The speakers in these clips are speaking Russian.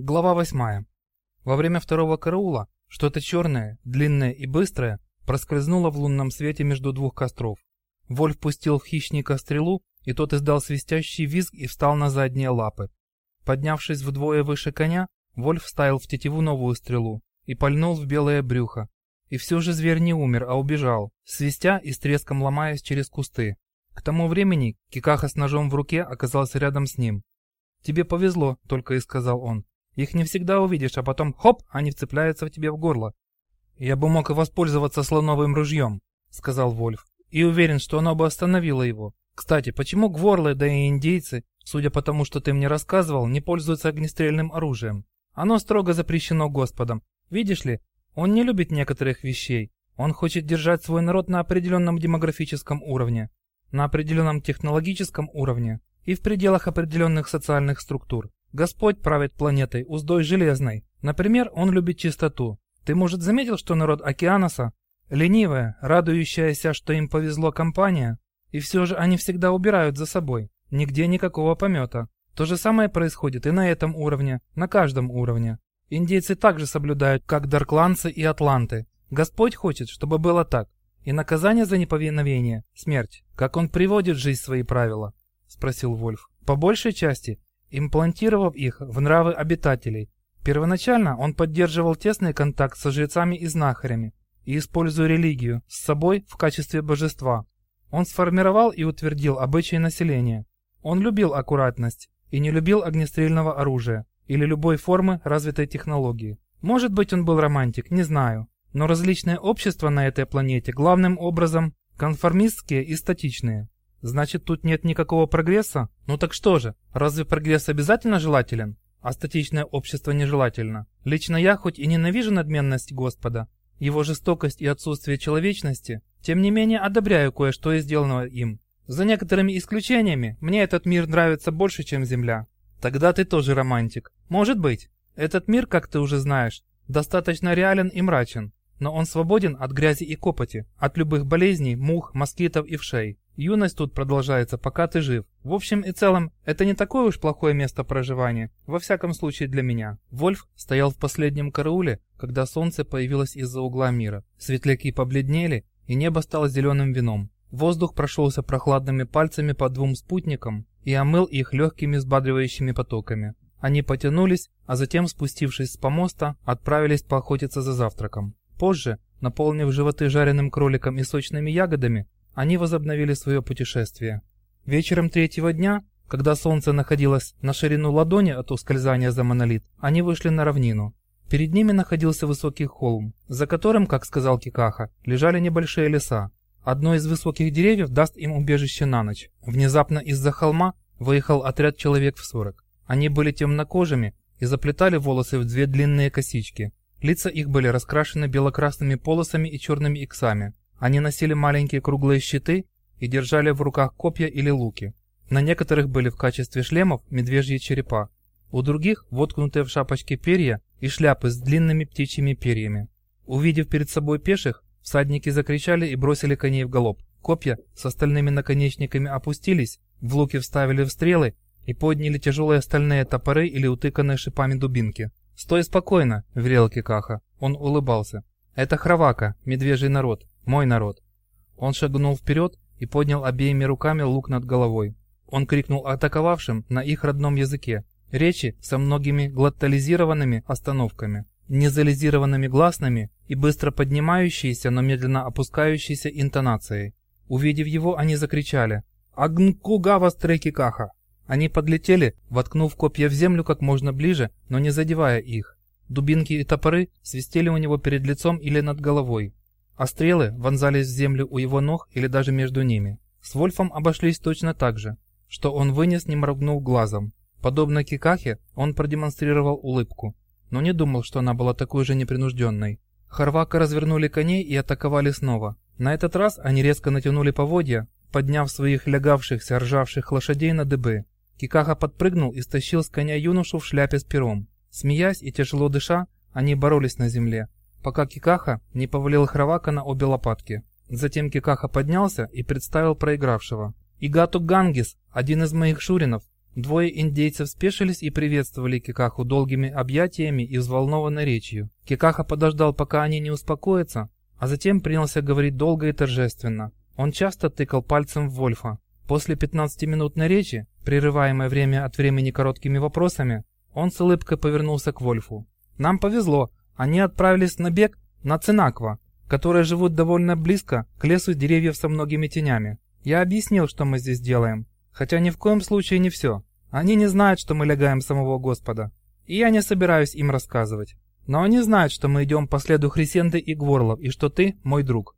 Глава 8. Во время второго караула что-то черное, длинное и быстрое проскользнуло в лунном свете между двух костров. Вольф пустил в хищника стрелу, и тот издал свистящий визг и встал на задние лапы. Поднявшись вдвое выше коня, Вольф вставил в тетиву новую стрелу и пальнул в белое брюхо. И все же зверь не умер, а убежал, свистя и с треском ломаясь через кусты. К тому времени Кикаха с ножом в руке оказался рядом с ним. «Тебе повезло», — только и сказал он. Их не всегда увидишь, а потом хоп, они вцепляются в тебе в горло. Я бы мог и воспользоваться слоновым ружьем, сказал Вольф, и уверен, что оно бы остановило его. Кстати, почему гворлы, да и индейцы, судя по тому, что ты мне рассказывал, не пользуются огнестрельным оружием? Оно строго запрещено Господом. Видишь ли, он не любит некоторых вещей. Он хочет держать свой народ на определенном демографическом уровне, на определенном технологическом уровне и в пределах определенных социальных структур. Господь правит планетой уздой железной. Например, он любит чистоту. Ты, может, заметил, что народ Океаноса ленивая, радующаяся, что им повезло компания, и все же они всегда убирают за собой. Нигде никакого помета. То же самое происходит и на этом уровне, на каждом уровне. Индейцы также соблюдают, как даркланцы и атланты. Господь хочет, чтобы было так. И наказание за неповиновение – смерть. Как он приводит в жизнь свои правила? Спросил Вольф. По большей части имплантировав их в нравы обитателей. Первоначально он поддерживал тесный контакт со жрецами и знахарями и используя религию с собой в качестве божества. Он сформировал и утвердил обычаи населения. Он любил аккуратность и не любил огнестрельного оружия или любой формы развитой технологии. Может быть он был романтик, не знаю. Но различные общества на этой планете главным образом конформистские и статичные. Значит, тут нет никакого прогресса? Ну так что же, разве прогресс обязательно желателен? А статичное общество нежелательно. Лично я хоть и ненавижу надменность Господа, его жестокость и отсутствие человечности, тем не менее одобряю кое-что из сделанного им. За некоторыми исключениями, мне этот мир нравится больше, чем Земля. Тогда ты тоже романтик. Может быть. Этот мир, как ты уже знаешь, достаточно реален и мрачен, но он свободен от грязи и копоти, от любых болезней, мух, москитов и вшей. Юность тут продолжается, пока ты жив. В общем и целом, это не такое уж плохое место проживания, во всяком случае для меня. Вольф стоял в последнем карауле, когда солнце появилось из-за угла мира. Светляки побледнели, и небо стало зеленым вином. Воздух прошелся прохладными пальцами по двум спутникам и омыл их легкими взбадривающими потоками. Они потянулись, а затем, спустившись с помоста, отправились поохотиться за завтраком. Позже, наполнив животы жареным кроликом и сочными ягодами, они возобновили свое путешествие. Вечером третьего дня, когда солнце находилось на ширину ладони от ускользания за монолит, они вышли на равнину. Перед ними находился высокий холм, за которым, как сказал Кикаха, лежали небольшие леса. Одно из высоких деревьев даст им убежище на ночь. Внезапно из-за холма выехал отряд человек в сорок. Они были темнокожими и заплетали волосы в две длинные косички. Лица их были раскрашены белокрасными полосами и черными иксами. Они носили маленькие круглые щиты и держали в руках копья или луки. На некоторых были в качестве шлемов медвежьи черепа, у других воткнутые в шапочки перья и шляпы с длинными птичьими перьями. Увидев перед собой пеших, всадники закричали и бросили коней в галоп. Копья с остальными наконечниками опустились, в луки вставили в стрелы и подняли тяжелые стальные топоры или утыканные шипами дубинки. «Стой спокойно!» — велел Кикаха. Он улыбался. «Это Хравака, медвежий народ. Мой народ. Он шагнул вперед и поднял обеими руками лук над головой. Он крикнул атаковавшим на их родном языке. Речи со многими глоттализированными остановками, незализированными гласными и быстро поднимающейся, но медленно опускающейся интонацией. Увидев его, они закричали «Агнкугава стрекикаха!». Они подлетели, воткнув копья в землю как можно ближе, но не задевая их. Дубинки и топоры свистели у него перед лицом или над головой а стрелы вонзались в землю у его ног или даже между ними. С Вольфом обошлись точно так же, что он вынес, не моргнув глазом. Подобно Кикахе, он продемонстрировал улыбку, но не думал, что она была такой же непринужденной. Харвака развернули коней и атаковали снова. На этот раз они резко натянули поводья, подняв своих лягавшихся, ржавших лошадей на дыбы. Кикаха подпрыгнул и стащил с коня юношу в шляпе с пером. Смеясь и тяжело дыша, они боролись на земле, пока Кикаха не повалил Хравака на обе лопатки. Затем Кикаха поднялся и представил проигравшего. «Игату Гангис, один из моих шуринов, Двое индейцев спешились и приветствовали Кикаху долгими объятиями и взволнованной речью. Кикаха подождал, пока они не успокоятся, а затем принялся говорить долго и торжественно. Он часто тыкал пальцем в Вольфа. После 15-минутной речи, прерываемой время от времени короткими вопросами, он с улыбкой повернулся к Вольфу. «Нам повезло. Они отправились на бег на Цинаква, которые живут довольно близко к лесу деревьев со многими тенями. Я объяснил, что мы здесь делаем, хотя ни в коем случае не все. Они не знают, что мы лягаем самого Господа, и я не собираюсь им рассказывать. Но они знают, что мы идем по следу Хрисенды и Гворлов, и что ты мой друг.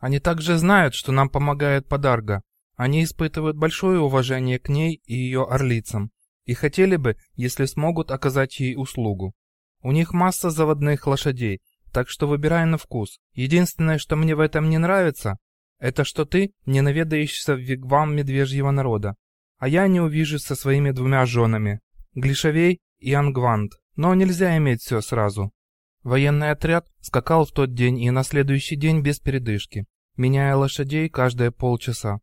Они также знают, что нам помогает Подарга. Они испытывают большое уважение к ней и ее орлицам, и хотели бы, если смогут, оказать ей услугу. У них масса заводных лошадей, так что выбирай на вкус. Единственное, что мне в этом не нравится, это что ты не наведаешься в вигвам медвежьего народа, а я не увижусь со своими двумя женами, Глишевей и Ангвант. Но нельзя иметь все сразу. Военный отряд скакал в тот день и на следующий день без передышки, меняя лошадей каждые полчаса.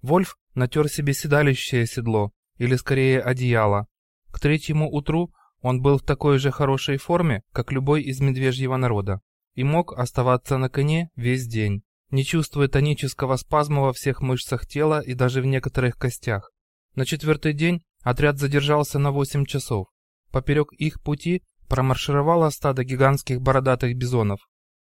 Вольф натер себе седалищее седло, или скорее одеяло. К третьему утру он был в такой же хорошей форме, как любой из медвежьего народа, и мог оставаться на коне весь день, не чувствуя тонического спазма во всех мышцах тела и даже в некоторых костях. На четвертый день отряд задержался на 8 часов. Поперек их пути промаршировало стадо гигантских бородатых бизонов.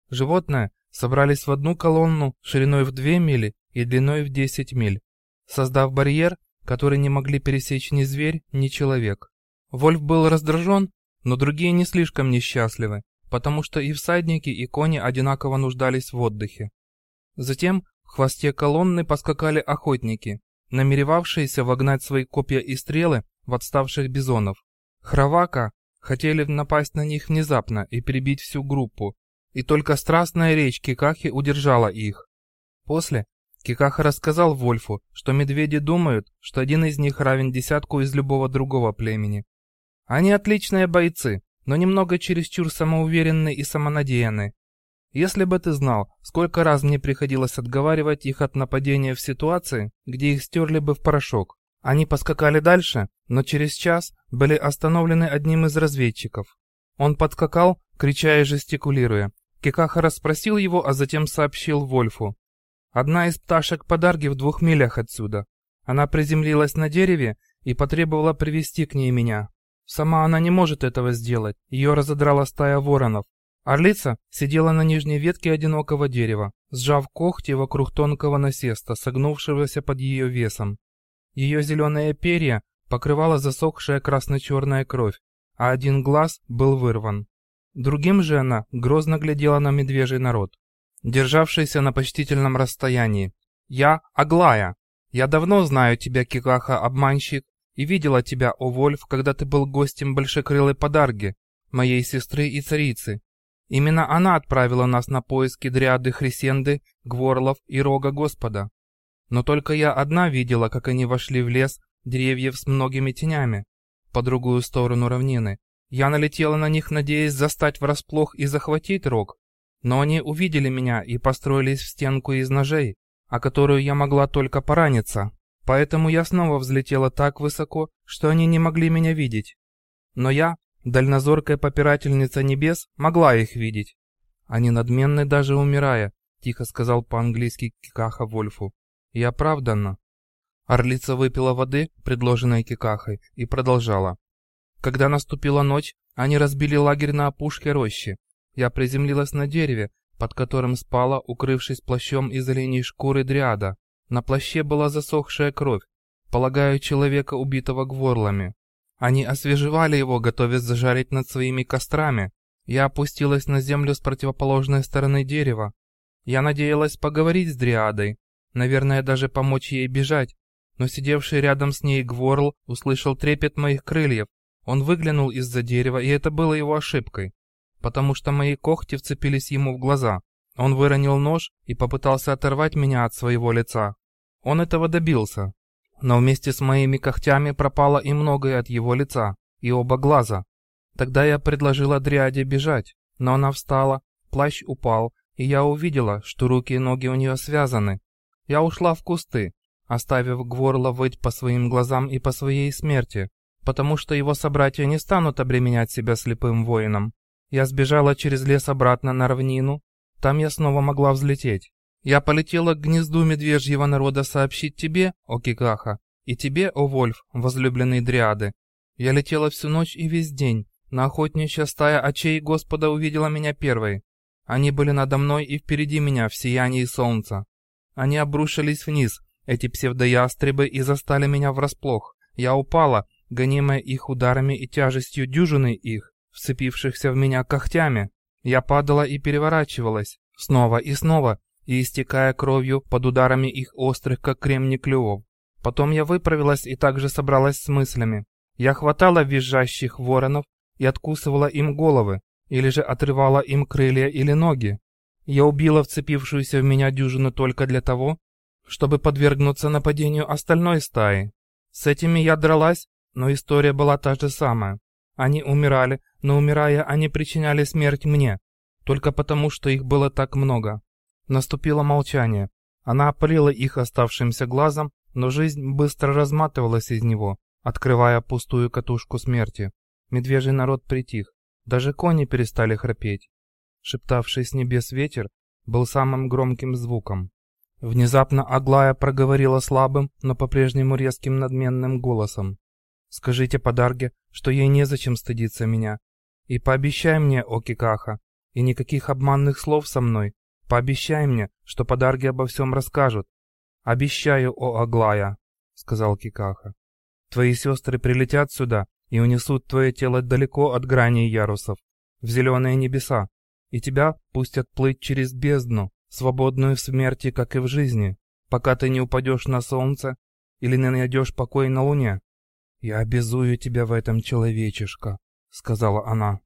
Животные собрались в одну колонну шириной в 2 мили и длиной в 10 миль, создав барьер, который не могли пересечь ни зверь, ни человек. Вольф был раздражен, но другие не слишком несчастливы, потому что и всадники, и кони одинаково нуждались в отдыхе. Затем в хвосте колонны поскакали охотники, намеревавшиеся вогнать свои копья и стрелы в отставших бизонов. Хравака хотели напасть на них внезапно и перебить всю группу, и только страстная речь Кикахи удержала их. После Кикаха рассказал Вольфу, что медведи думают, что один из них равен десятку из любого другого племени. Они отличные бойцы, но немного чересчур самоуверенны и самонадеянны. Если бы ты знал, сколько раз мне приходилось отговаривать их от нападения в ситуации, где их стерли бы в порошок. Они поскакали дальше, но через час были остановлены одним из разведчиков. Он подскакал, крича и жестикулируя. Кикаха расспросил его, а затем сообщил Вольфу. Одна из пташек подарги в двух милях отсюда. Она приземлилась на дереве и потребовала привести к ней меня. Сама она не может этого сделать, ее разодрала стая воронов. Орлица сидела на нижней ветке одинокого дерева, сжав когти вокруг тонкого насеста, согнувшегося под ее весом. Ее зеленые перья покрывала засохшая красно-черная кровь, а один глаз был вырван. Другим же она грозно глядела на медвежий народ, державшийся на почтительном расстоянии. «Я Аглая. Я давно знаю тебя, Кикаха-обманщик, и видела тебя, о Вольф, когда ты был гостем большекрылой подарги, моей сестры и царицы. Именно она отправила нас на поиски дриады Хрисенды, Гворлов и Рога Господа. Но только я одна видела, как они вошли в лес деревьев с многими тенями, по другую сторону равнины. Я налетела на них, надеясь застать врасплох и захватить Рог, но они увидели меня и построились в стенку из ножей, о которую я могла только пораниться. Поэтому я снова взлетела так высоко, что они не могли меня видеть. Но я, дальнозоркая попирательница небес, могла их видеть. Они надменны даже умирая, тихо сказал по-английски Кикаха Вольфу. И оправданно. Орлица выпила воды, предложенной Кикахой, и продолжала. Когда наступила ночь, они разбили лагерь на опушке рощи. Я приземлилась на дереве, под которым спала, укрывшись плащом из оленей шкуры дриада. На плаще была засохшая кровь, полагаю, человека, убитого гворлами. Они освежевали его, готовясь зажарить над своими кострами. Я опустилась на землю с противоположной стороны дерева. Я надеялась поговорить с Дриадой, наверное, даже помочь ей бежать, но сидевший рядом с ней Гворл услышал трепет моих крыльев. Он выглянул из-за дерева, и это было его ошибкой, потому что мои когти вцепились ему в глаза. Он выронил нож и попытался оторвать меня от своего лица. Он этого добился. Но вместе с моими когтями пропало и многое от его лица, и оба глаза. Тогда я предложила Дриаде бежать, но она встала, плащ упал, и я увидела, что руки и ноги у нее связаны. Я ушла в кусты, оставив Гворла выть по своим глазам и по своей смерти, потому что его собратья не станут обременять себя слепым воином. Я сбежала через лес обратно на равнину, там я снова могла взлететь. Я полетела к гнезду медвежьего народа сообщить тебе, о Кикаха, и тебе, о Вольф, возлюбленный Дриады. Я летела всю ночь и весь день, но охотничья стая очей Господа увидела меня первой. Они были надо мной и впереди меня в сиянии солнца. Они обрушились вниз, эти псевдоястребы, и застали меня врасплох. Я упала, гонимая их ударами и тяжестью дюжины их, вцепившихся в меня когтями. Я падала и переворачивалась, снова и снова, и истекая кровью под ударами их острых, как кремни клювов. Потом я выправилась и также собралась с мыслями. Я хватала визжащих воронов и откусывала им головы, или же отрывала им крылья или ноги. Я убила вцепившуюся в меня дюжину только для того, чтобы подвергнуться нападению остальной стаи. С этими я дралась, но история была та же самая. Они умирали, но умирая, они причиняли смерть мне, только потому, что их было так много. Наступило молчание. Она опалила их оставшимся глазом, но жизнь быстро разматывалась из него, открывая пустую катушку смерти. Медвежий народ притих. Даже кони перестали храпеть. Шептавший с небес ветер был самым громким звуком. Внезапно Аглая проговорила слабым, но по-прежнему резким надменным голосом. «Скажите подарге, что ей незачем стыдиться меня. И пообещай мне, о Кикаха, и никаких обманных слов со мной. Пообещай мне, что подарги обо всем расскажут. Обещаю, о Аглая», — сказал Кикаха. «Твои сестры прилетят сюда и унесут твое тело далеко от грани ярусов, в зеленые небеса, и тебя пустят плыть через бездну, свободную в смерти, как и в жизни, пока ты не упадешь на солнце или не найдешь покой на луне. «Я обязую тебя в этом, человечишка», — сказала она.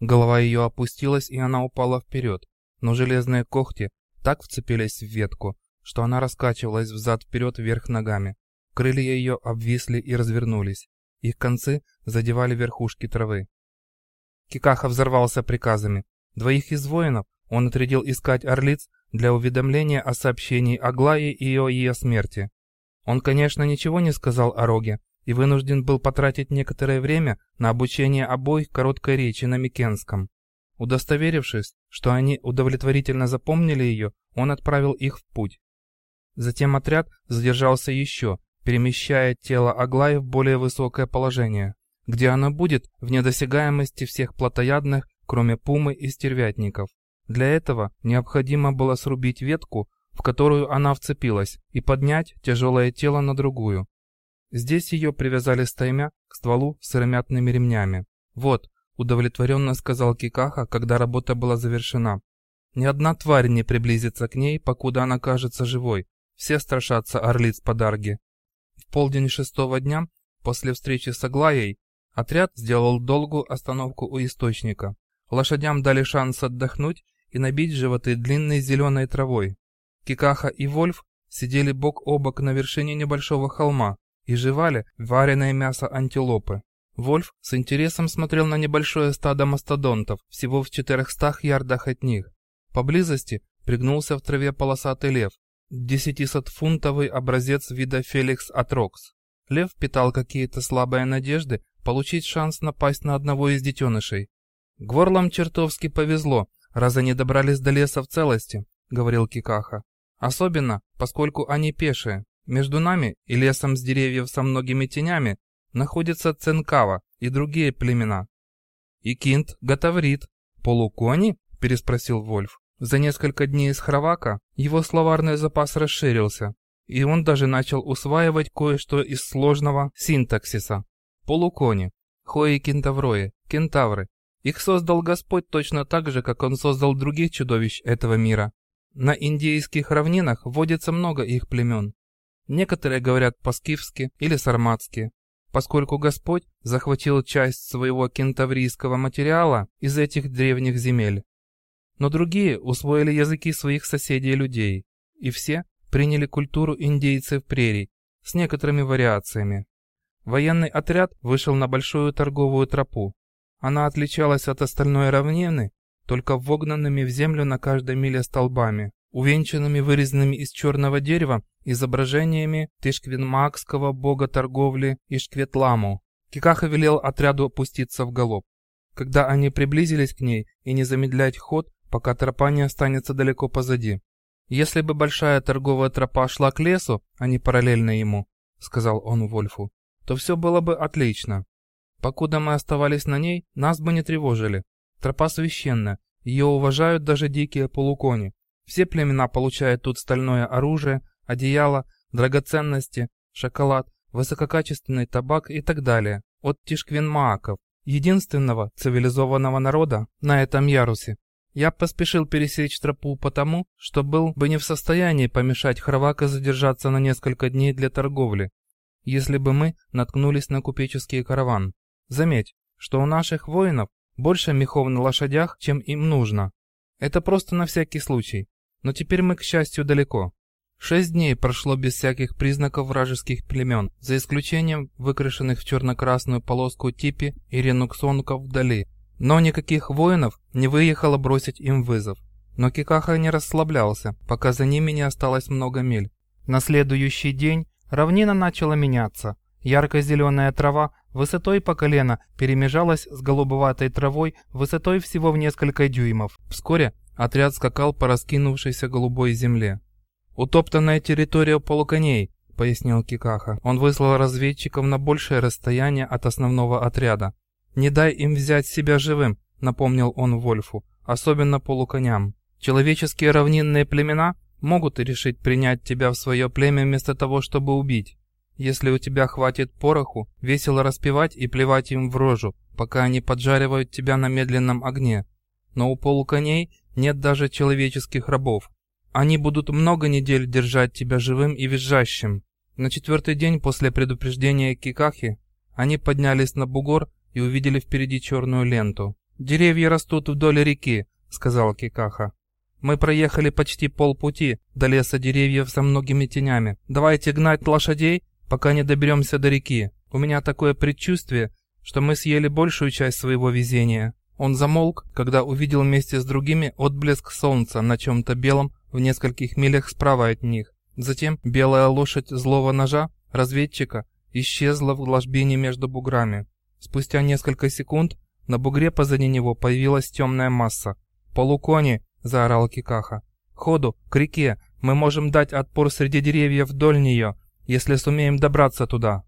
Голова ее опустилась, и она упала вперед, но железные когти так вцепились в ветку, что она раскачивалась взад-вперед вверх ногами. Крылья ее обвисли и развернулись. Их концы задевали верхушки травы. Кикаха взорвался приказами. Двоих из воинов он отрядил искать орлиц для уведомления о сообщении Аглае и о ее смерти. Он, конечно, ничего не сказал о Роге и вынужден был потратить некоторое время на обучение обоих короткой речи на Микенском. Удостоверившись, что они удовлетворительно запомнили ее, он отправил их в путь. Затем отряд задержался еще, перемещая тело Аглаи в более высокое положение, где оно будет в недосягаемости всех плотоядных, кроме пумы и стервятников. Для этого необходимо было срубить ветку, в которую она вцепилась, и поднять тяжелое тело на другую. Здесь ее привязали стаймя к стволу сыромятными ремнями. «Вот», — удовлетворенно сказал Кикаха, когда работа была завершена. «Ни одна тварь не приблизится к ней, покуда она кажется живой. Все страшатся орлиц подарги». В полдень шестого дня, после встречи с Аглаей, отряд сделал долгую остановку у источника. Лошадям дали шанс отдохнуть и набить животы длинной зеленой травой. Кикаха и Вольф сидели бок о бок на вершине небольшого холма и жевали вареное мясо антилопы. Вольф с интересом смотрел на небольшое стадо мастодонтов, всего в четырехстах ярдах от них. Поблизости пригнулся в траве полосатый лев, десятисотфунтовый образец вида Феликс Атрокс. Лев питал какие-то слабые надежды получить шанс напасть на одного из детенышей. Гворлам чертовски повезло, раз они добрались до леса в целости, говорил Кикаха. Особенно, поскольку они пешие. Между нами и лесом с деревьев со многими тенями находятся Ценкава и другие племена. И Кинт готоврит. Полукони? переспросил Вольф. За несколько дней из Хравака его словарный запас расширился, и он даже начал усваивать кое-что из сложного синтаксиса. Полукони, хои кентаврои, кентавры, их создал Господь точно так же, как Он создал других чудовищ этого мира. На индейских равнинах водится много их племен. Некоторые говорят по-скифски или сарматски, поскольку Господь захватил часть своего кентаврийского материала из этих древних земель. Но другие усвоили языки своих соседей-людей, и все приняли культуру индейцев прерий с некоторыми вариациями. Военный отряд вышел на большую торговую тропу, она отличалась от остальной равнины только вогнанными в землю на каждой миле столбами, увенчанными вырезанными из черного дерева изображениями тишквинмакского бога торговли Ишкветламу. Кикаха велел отряду опуститься в галоп. Когда они приблизились к ней и не замедлять ход, пока тропа не останется далеко позади. «Если бы большая торговая тропа шла к лесу, а не параллельно ему», — сказал он Вольфу, — «то все было бы отлично. Покуда мы оставались на ней, нас бы не тревожили. Тропа священная, ее уважают даже дикие полукони. Все племена получают тут стальное оружие, одеяло, драгоценности, шоколад, высококачественный табак и так далее. От тишквенмааков, единственного цивилизованного народа на этом ярусе. Я поспешил пересечь тропу потому, что был бы не в состоянии помешать Хрвака задержаться на несколько дней для торговли, если бы мы наткнулись на купеческий караван. Заметь, что у наших воинов больше мехов на лошадях, чем им нужно. Это просто на всякий случай. Но теперь мы, к счастью, далеко. Шесть дней прошло без всяких признаков вражеских племен, за исключением выкрашенных в черно-красную полоску типи и ренуксонков вдали. Но никаких воинов не выехало бросить им вызов. Но Кикаха не расслаблялся, пока за ними не осталось много миль. На следующий день равнина начала меняться. Ярко-зеленая трава высотой по колено перемежалась с голубоватой травой высотой всего в несколько дюймов. Вскоре отряд скакал по раскинувшейся голубой земле. «Утоптанная территория полуконей», — пояснил Кикаха. Он выслал разведчиков на большее расстояние от основного отряда. «Не дай им взять себя живым», — напомнил он Вольфу, — «особенно полуконям. Человеческие равнинные племена могут решить принять тебя в свое племя вместо того, чтобы убить. Если у тебя хватит пороху, весело распевать и плевать им в рожу, пока они поджаривают тебя на медленном огне. Но у полуконей нет даже человеческих рабов. Они будут много недель держать тебя живым и визжащим. На четвертый день после предупреждения Кикахи они поднялись на бугор и увидели впереди черную ленту. «Деревья растут вдоль реки», — сказал Кикаха. «Мы проехали почти полпути до леса деревьев со многими тенями. Давайте гнать лошадей пока не доберемся до реки. У меня такое предчувствие, что мы съели большую часть своего везения». Он замолк, когда увидел вместе с другими отблеск солнца на чем-то белом в нескольких милях справа от них. Затем белая лошадь злого ножа, разведчика, исчезла в ложбине между буграми. Спустя несколько секунд на бугре позади него появилась темная масса. «Полукони!» – заорал Кикаха. «Ходу, к реке! Мы можем дать отпор среди деревьев вдоль нее, если сумеем добраться туда.